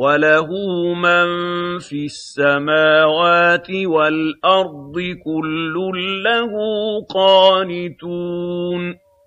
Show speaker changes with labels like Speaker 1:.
Speaker 1: وَلَهُ مَن فِي السَّمَاوَاتِ وَالْأَرْضِ ۖ كُلٌّ لَّهُ قَانِتُونَ